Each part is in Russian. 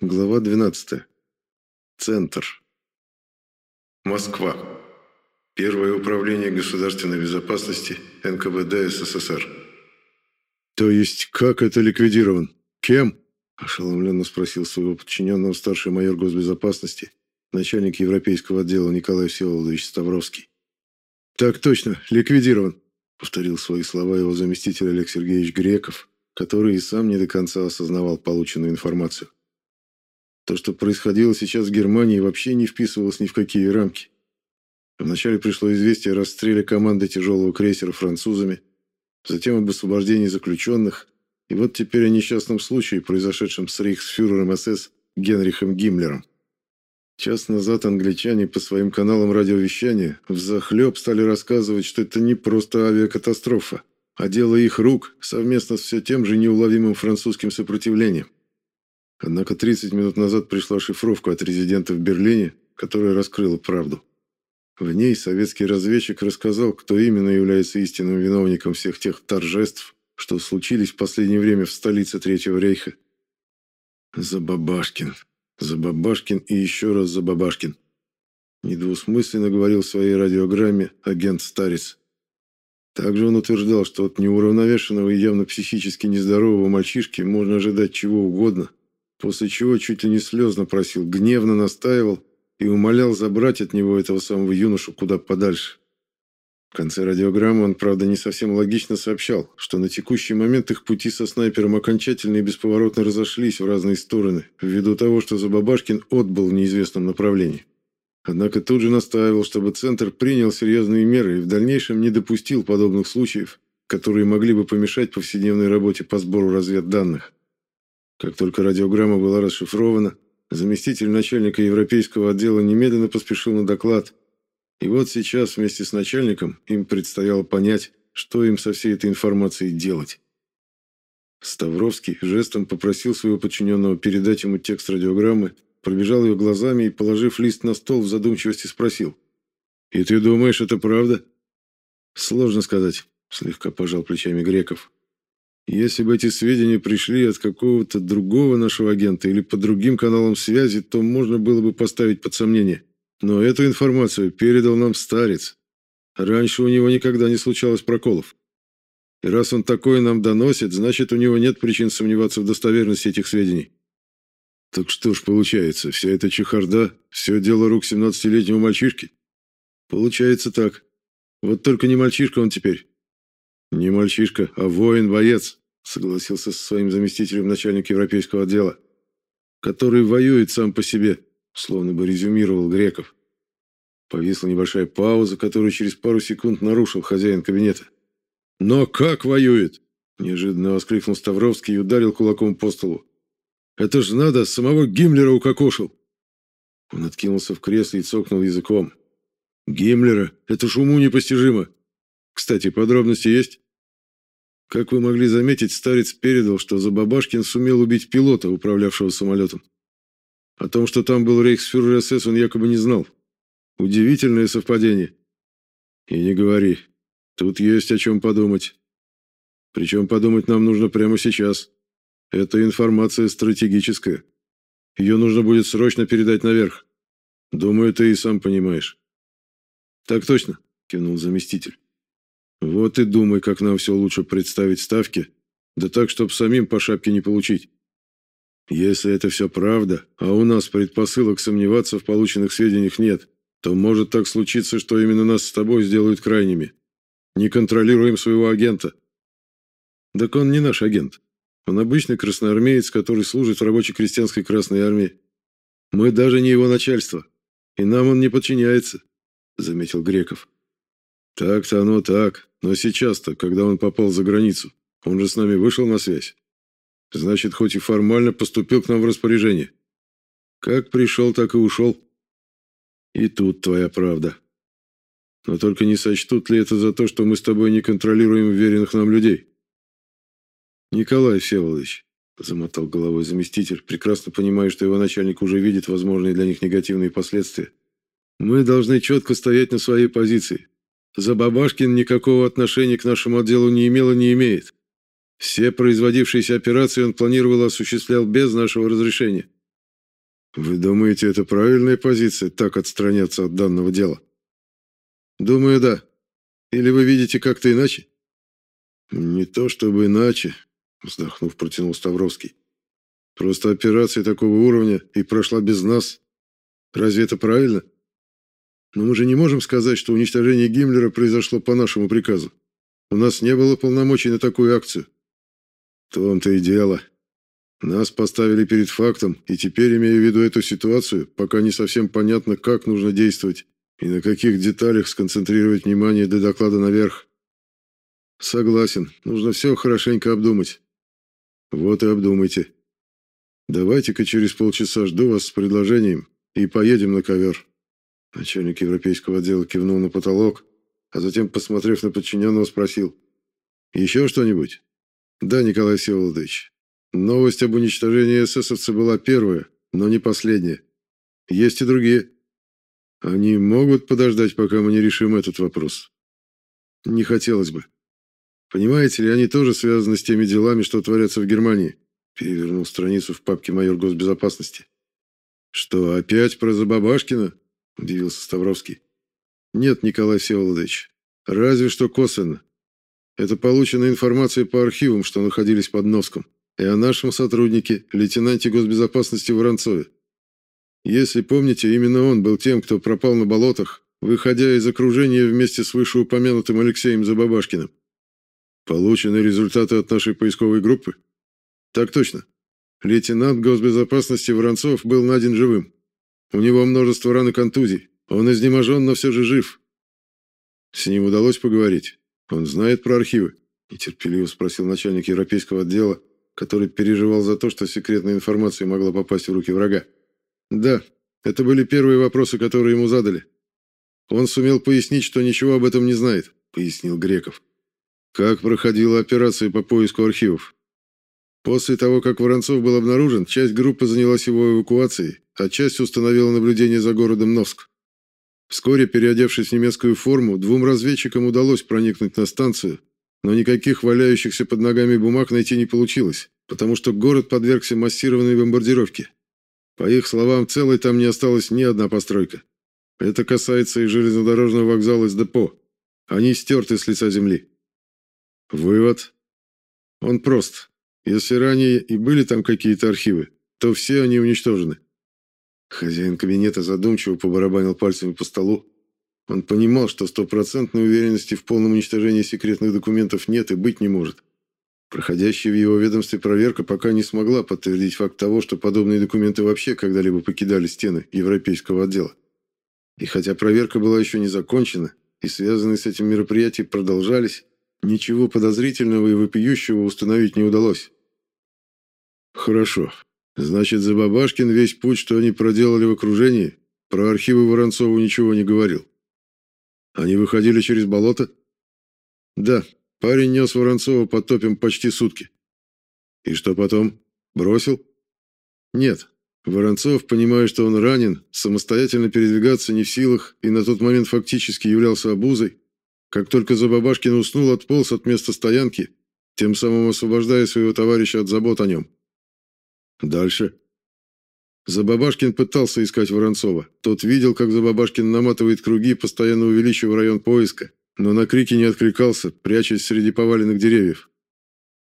Глава 12. Центр. Москва. Первое управление государственной безопасности НКВД СССР. То есть как это ликвидирован? Кем? ошеломленно спросил своего подчиненного старший майор госбезопасности, начальник европейского отдела Николай Всеволодович Ставровский. Так точно, ликвидирован, повторил свои слова его заместитель Олег Сергеевич Греков, который и сам не до конца осознавал полученную информацию. То, что происходило сейчас в Германии, вообще не вписывалось ни в какие рамки. Вначале пришло известие о расстреле команды тяжелого крейсера французами, затем об освобождении заключенных, и вот теперь о несчастном случае, произошедшем с рейхсфюрером СС Генрихом Гиммлером. Час назад англичане по своим каналам радиовещания взахлеб стали рассказывать, что это не просто авиакатастрофа, а дело их рук совместно с все тем же неуловимым французским сопротивлением. Однако 30 минут назад пришла шифровка от резидента в Берлине, которая раскрыла правду. В ней советский разведчик рассказал, кто именно является истинным виновником всех тех торжеств, что случились в последнее время в столице Третьего рейха. Забабашкин. Забабашкин и еще раз Забабашкин. Недвусмысленно говорил в своей радиограмме агент Старец. Также он утверждал, что от неуравновешенного и явно психически нездорового мальчишки можно ожидать чего угодно – после чего чуть ли не слезно просил, гневно настаивал и умолял забрать от него этого самого юношу куда подальше. В конце радиограммы он, правда, не совсем логично сообщал, что на текущий момент их пути со снайпером окончательно и бесповоротно разошлись в разные стороны, ввиду того, что Забабашкин отбыл в неизвестном направлении. Однако тут же настаивал, чтобы Центр принял серьезные меры и в дальнейшем не допустил подобных случаев, которые могли бы помешать повседневной работе по сбору разведданных. Как только радиограмма была расшифрована, заместитель начальника европейского отдела немедленно поспешил на доклад. И вот сейчас вместе с начальником им предстояло понять, что им со всей этой информацией делать. Ставровский жестом попросил своего подчиненного передать ему текст радиограммы, пробежал ее глазами и, положив лист на стол, в задумчивости спросил. «И ты думаешь, это правда?» «Сложно сказать», — слегка пожал плечами Греков. Если бы эти сведения пришли от какого-то другого нашего агента или по другим каналам связи, то можно было бы поставить под сомнение. Но эту информацию передал нам старец. Раньше у него никогда не случалось проколов. И раз он такое нам доносит, значит, у него нет причин сомневаться в достоверности этих сведений. Так что ж получается, вся эта чехарда, все дело рук 17-летнего мальчишки? Получается так. Вот только не мальчишка он теперь. «Не мальчишка, а воин-боец», — согласился со своим заместителем начальник европейского отдела, «который воюет сам по себе», — словно бы резюмировал Греков. Повисла небольшая пауза, которую через пару секунд нарушил хозяин кабинета. «Но как воюет?» – неожиданно воскликнул Ставровский и ударил кулаком по столу. «Это ж надо, самого Гиммлера укокошил!» Он откинулся в кресле и цокнул языком. «Гиммлера? Это ж уму непостижимо! Кстати, подробности есть?» Как вы могли заметить, старец передал, что Забабашкин сумел убить пилота, управлявшего самолетом. О том, что там был рейхсфюрер СС, он якобы не знал. Удивительное совпадение. И не говори. Тут есть о чем подумать. Причем подумать нам нужно прямо сейчас. Эта информация стратегическая. Ее нужно будет срочно передать наверх. Думаю, ты и сам понимаешь. Так точно, кивнул заместитель. Вот и думай, как нам все лучше представить ставки, да так, чтобы самим по шапке не получить. Если это все правда, а у нас предпосылок сомневаться в полученных сведениях нет, то может так случиться, что именно нас с тобой сделают крайними. Не контролируем своего агента. Так он не наш агент. Он обычный красноармеец, который служит в рабочей крестьянской Красной Армии. Мы даже не его начальство, и нам он не подчиняется, заметил Греков. Так-то оно так, но сейчас-то, когда он попал за границу, он же с нами вышел на связь. Значит, хоть и формально поступил к нам в распоряжение. Как пришел, так и ушел. И тут твоя правда. Но только не сочтут ли это за то, что мы с тобой не контролируем веренных нам людей? Николай Всеволодович, замотал головой заместитель, прекрасно понимая, что его начальник уже видит возможные для них негативные последствия. Мы должны четко стоять на своей позиции. Забабашкин никакого отношения к нашему отделу не имел и не имеет. Все производившиеся операции он планировал и осуществлял без нашего разрешения. Вы думаете, это правильная позиция, так отстраняться от данного дела? Думаю, да. Или вы видите как-то иначе? Не то чтобы иначе, вздохнув, протянул Ставровский. Просто операция такого уровня и прошла без нас. Разве это правильно? Но мы же не можем сказать, что уничтожение Гиммлера произошло по нашему приказу. У нас не было полномочий на такую акцию. В том-то и дело. Нас поставили перед фактом, и теперь, имея в виду эту ситуацию, пока не совсем понятно, как нужно действовать и на каких деталях сконцентрировать внимание для доклада наверх. Согласен, нужно все хорошенько обдумать. Вот и обдумайте. Давайте-ка через полчаса жду вас с предложением и поедем на ковер. Начальник европейского отдела кивнул на потолок, а затем, посмотрев на подчиненного, спросил. «Еще что-нибудь?» «Да, Николай Всеволодович. Новость об уничтожении эсэсовца была первая, но не последняя. Есть и другие. Они могут подождать, пока мы не решим этот вопрос. Не хотелось бы. Понимаете ли, они тоже связаны с теми делами, что творятся в Германии. Перевернул страницу в папке майор госбезопасности. Что, опять про Забабашкина? Удивился Ставровский. Нет, Николай Всеволодович. Разве что косвенно. Это полученная информация по архивам, что находились под Носком и о нашем сотруднике, лейтенанте госбезопасности Воронцове. Если помните, именно он был тем, кто пропал на болотах, выходя из окружения вместе с вышеупомянутым Алексеем Забабашкиным. Получены результаты от нашей поисковой группы? Так точно. Лейтенант госбезопасности Воронцов был найден живым. У него множество ран и контузий. Он изнеможен, но все же жив. С ним удалось поговорить. Он знает про архивы? Нетерпеливо спросил начальник европейского отдела, который переживал за то, что секретная информация могла попасть в руки врага. Да, это были первые вопросы, которые ему задали. Он сумел пояснить, что ничего об этом не знает, пояснил Греков. Как проходила операция по поиску архивов? После того, как Воронцов был обнаружен, часть группы занялась его эвакуацией, а часть установила наблюдение за городом Новск. Вскоре, переодевшись в немецкую форму, двум разведчикам удалось проникнуть на станцию но никаких валяющихся под ногами бумаг найти не получилось, потому что город подвергся массированной бомбардировке. По их словам, целой там не осталась ни одна постройка. Это касается и железнодорожного вокзала с депо. Они стерты с лица земли. Вывод. Он прост. Если ранее и были там какие-то архивы, то все они уничтожены. Хозяин кабинета задумчиво побарабанил пальцами по столу, он понимал, что стопроцентной уверенности в полном уничтожении секретных документов нет и быть не может. Проходящая в его ведомстве проверка пока не смогла подтвердить факт того, что подобные документы вообще когда-либо покидали стены европейского отдела. И хотя проверка была еще не закончена, и связанные с этим мероприятия продолжались, ничего подозрительного и вопиющего установить не удалось. Хорошо. Значит, за Бабашкин весь путь, что они проделали в окружении, про архивы Воронцову ничего не говорил. Они выходили через болото? Да, парень нес Воронцова по топям почти сутки. И что потом? Бросил? Нет. Воронцов, понимая, что он ранен, самостоятельно передвигаться не в силах и на тот момент фактически являлся обузой, как только Забабашкин уснул, отполз от места стоянки, тем самым освобождая своего товарища от забот о нем. Дальше. Забабашкин пытался искать Воронцова. Тот видел, как Забабашкин наматывает круги, постоянно увеличивая район поиска, но на крики не откликался, прячась среди поваленных деревьев.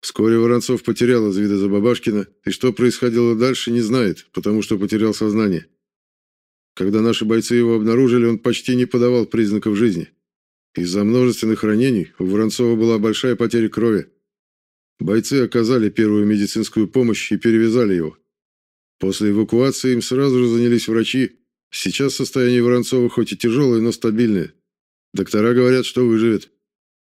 Вскоре Воронцов потерял из вида Забабашкина, и что происходило дальше, не знает, потому что потерял сознание. Когда наши бойцы его обнаружили, он почти не подавал признаков жизни. Из-за множественных ранений у Воронцова была большая потеря крови. Бойцы оказали первую медицинскую помощь и перевязали его. После эвакуации им сразу же занялись врачи. Сейчас состояние Воронцова хоть и тяжелое, но стабильное. Доктора говорят, что выживет.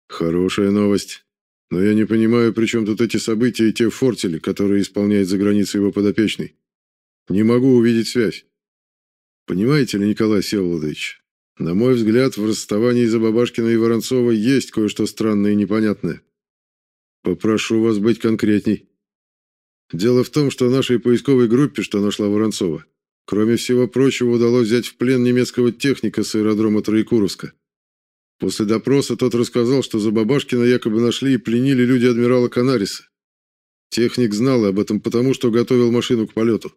Хорошая новость. Но я не понимаю, при чем тут эти события и те фортели, которые исполняет за границей его подопечный. Не могу увидеть связь. Понимаете ли, Николай Всеволодович, на мой взгляд, в расставании Забабашкина и Воронцова есть кое-что странное и непонятное. Попрошу вас быть конкретней. Дело в том, что нашей поисковой группе, что нашла Воронцова, кроме всего прочего, удалось взять в плен немецкого техника с аэродрома Троекуровска. После допроса тот рассказал, что за Бабашкина якобы нашли и пленили люди адмирала Канариса. Техник знал об этом потому, что готовил машину к полету.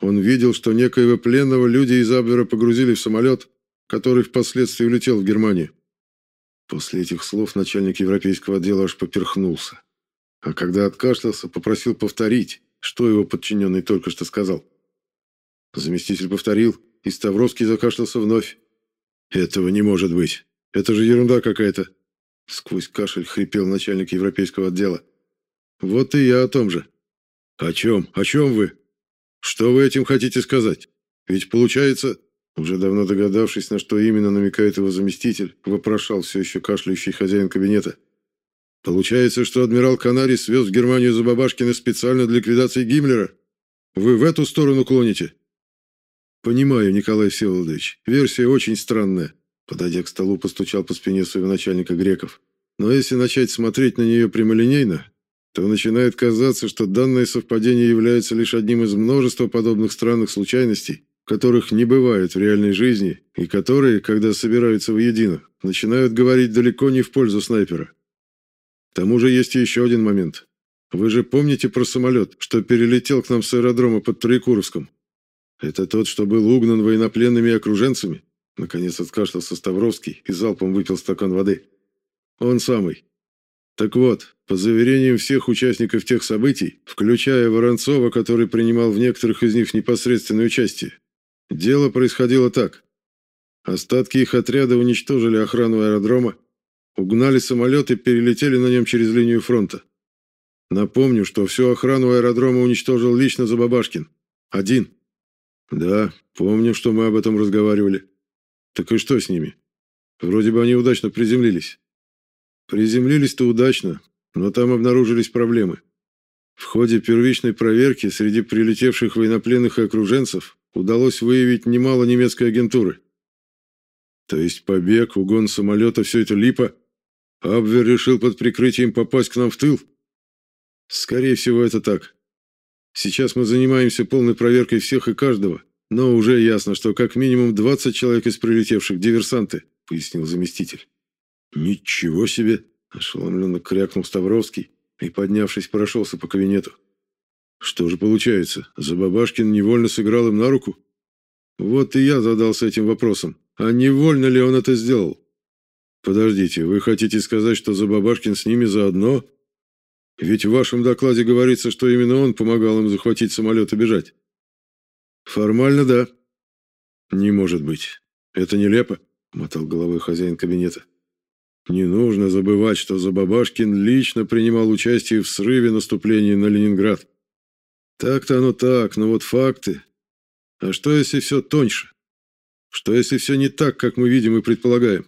Он видел, что некоего пленного люди из Абвера погрузили в самолет, который впоследствии улетел в Германию. После этих слов начальник европейского отдела аж поперхнулся. А когда откашлялся, попросил повторить, что его подчиненный только что сказал. Заместитель повторил, и Ставровский закашлялся вновь. «Этого не может быть. Это же ерунда какая-то!» Сквозь кашель хрипел начальник европейского отдела. «Вот и я о том же». «О чем? О чем вы? Что вы этим хотите сказать? Ведь получается...» Уже давно догадавшись, на что именно намекает его заместитель, вопрошал все еще кашляющий хозяин кабинета. «Получается, что адмирал Канари свез в Германию за Бабашкина специально для ликвидации Гиммлера? Вы в эту сторону клоните?» «Понимаю, Николай Всеволодович, версия очень странная», подойдя к столу, постучал по спине своего начальника Греков. «Но если начать смотреть на нее прямолинейно, то начинает казаться, что данное совпадение является лишь одним из множества подобных странных случайностей, которых не бывает в реальной жизни и которые, когда собираются воедино, начинают говорить далеко не в пользу снайпера. К тому же есть еще один момент. Вы же помните про самолет, что перелетел к нам с аэродрома под Троекуровском? Это тот, что был угнан военнопленными окруженцами? Наконец откашлялся Ставровский и залпом выпил стакан воды. Он самый. Так вот, по заверениям всех участников тех событий, включая Воронцова, который принимал в некоторых из них непосредственное участие, дело происходило так. Остатки их отряда уничтожили охрану аэродрома, угнали самолет и перелетели на нем через линию фронта. Напомню, что всю охрану аэродрома уничтожил лично Забабашкин. Один. Да, помню, что мы об этом разговаривали. Так и что с ними? Вроде бы они удачно приземлились. Приземлились-то удачно, но там обнаружились проблемы. В ходе первичной проверки среди прилетевших военнопленных и окруженцев удалось выявить немало немецкой агентуры. То есть побег, угон самолета, все это липа? Абвер решил под прикрытием попасть к нам в тыл? Скорее всего, это так. Сейчас мы занимаемся полной проверкой всех и каждого, но уже ясно, что как минимум 20 человек из прилетевших диверсанты, пояснил заместитель. Ничего себе, ошеломленно крякнул Ставровский и, поднявшись, прошелся по кабинету. Что же получается, Забабашкин невольно сыграл им на руку? Вот и я задался этим вопросом. А невольно ли он это сделал? Подождите, вы хотите сказать, что Забабашкин с ними заодно? Ведь в вашем докладе говорится, что именно он помогал им захватить самолет и бежать. Формально да. Не может быть. Это нелепо, мотал головой хозяин кабинета. Не нужно забывать, что Забабашкин лично принимал участие в срыве наступления на Ленинград. Так-то оно так, но вот факты. А что если все тоньше? Что если все не так, как мы видим и предполагаем?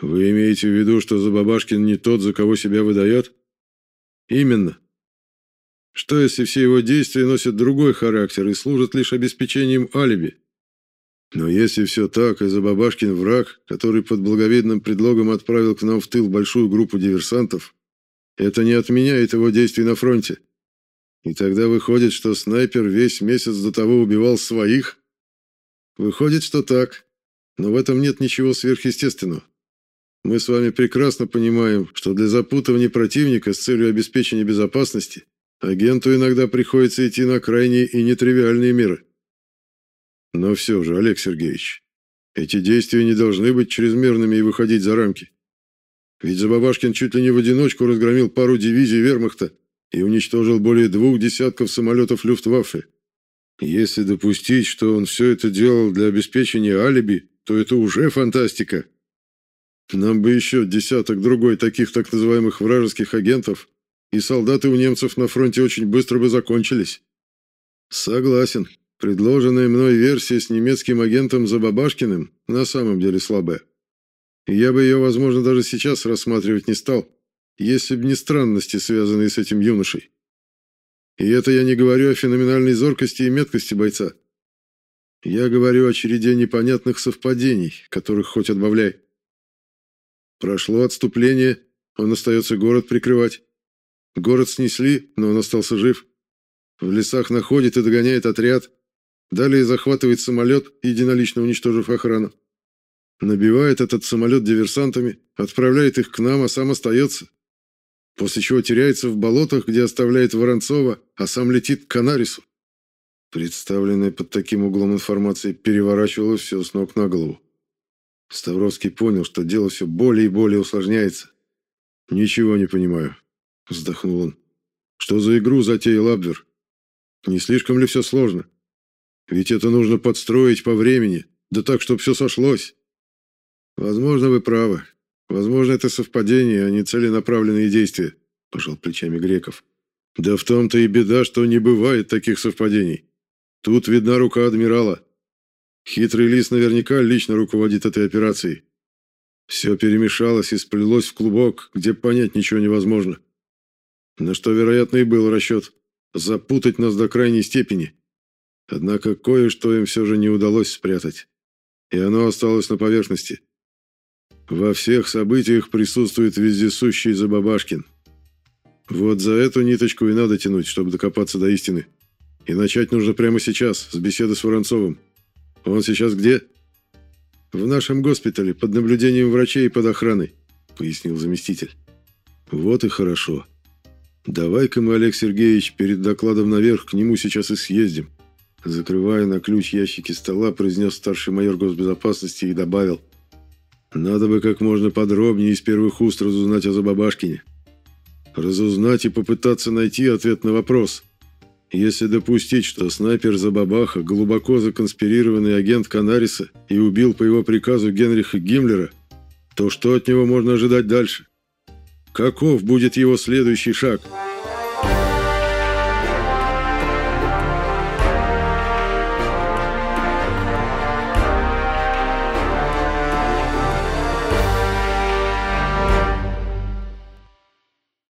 Вы имеете в виду, что Забабашкин не тот, за кого себя выдает? Именно. Что если все его действия носят другой характер и служат лишь обеспечением алиби? Но если все так, и Забабашкин враг, который под благовидным предлогом отправил к нам в тыл большую группу диверсантов, это не отменяет его действий на фронте. И тогда выходит, что снайпер весь месяц до того убивал своих? Выходит, что так. Но в этом нет ничего сверхъестественного. Мы с вами прекрасно понимаем, что для запутывания противника с целью обеспечения безопасности агенту иногда приходится идти на крайние и нетривиальные меры. Но все же, Олег Сергеевич, эти действия не должны быть чрезмерными и выходить за рамки. Ведь Забабашкин чуть ли не в одиночку разгромил пару дивизий вермахта и уничтожил более двух десятков самолетов Люфтваффе. Если допустить, что он все это делал для обеспечения алиби, то это уже фантастика. Нам бы еще десяток другой таких так называемых вражеских агентов, и солдаты у немцев на фронте очень быстро бы закончились. Согласен. Предложенная мной версия с немецким агентом Забабашкиным на самом деле слабая. Я бы ее, возможно, даже сейчас рассматривать не стал, если бы не странности, связанные с этим юношей. И это я не говорю о феноменальной зоркости и меткости бойца. Я говорю о череде непонятных совпадений, которых хоть отбавляй. Прошло отступление, он остается город прикрывать. Город снесли, но он остался жив. В лесах находит и догоняет отряд. Далее захватывает самолет, единолично уничтожив охрану. Набивает этот самолет диверсантами, отправляет их к нам, а сам остается. После чего теряется в болотах, где оставляет Воронцова, а сам летит к Канарису. Представленная под таким углом информация переворачивала все с ног на голову. Ставровский понял, что дело все более и более усложняется. «Ничего не понимаю», — вздохнул он. «Что за игру затеял Абвер? Не слишком ли все сложно? Ведь это нужно подстроить по времени, да так, чтобы все сошлось». «Возможно, вы правы. Возможно, это совпадение, а не целенаправленные действия», — пожал плечами Греков. «Да в том-то и беда, что не бывает таких совпадений. Тут видна рука адмирала. Хитрый лис наверняка лично руководит этой операцией. Все перемешалось и сплелось в клубок, где понять ничего невозможно. На что, вероятно, и был расчет – запутать нас до крайней степени. Однако кое-что им все же не удалось спрятать. И оно осталось на поверхности. Во всех событиях присутствует вездесущий Забабашкин. Вот за эту ниточку и надо тянуть, чтобы докопаться до истины. И начать нужно прямо сейчас, с беседы с Воронцовым. Он сейчас где?» «В нашем госпитале, под наблюдением врачей и под охраной», — пояснил заместитель. «Вот и хорошо. Давай-ка мы, Олег Сергеевич, перед докладом наверх к нему сейчас и съездим». Закрывая на ключ ящики стола, произнес старший майор госбезопасности и добавил. «Надо бы как можно подробнее из первых уст разузнать о Забабашкине. Разузнать и попытаться найти ответ на вопрос, если допустить, что снайпер Забабаха глубоко законспирированный агент Канариса и убил по его приказу Генриха Гиммлера, то что от него можно ожидать дальше? Каков будет его следующий шаг?»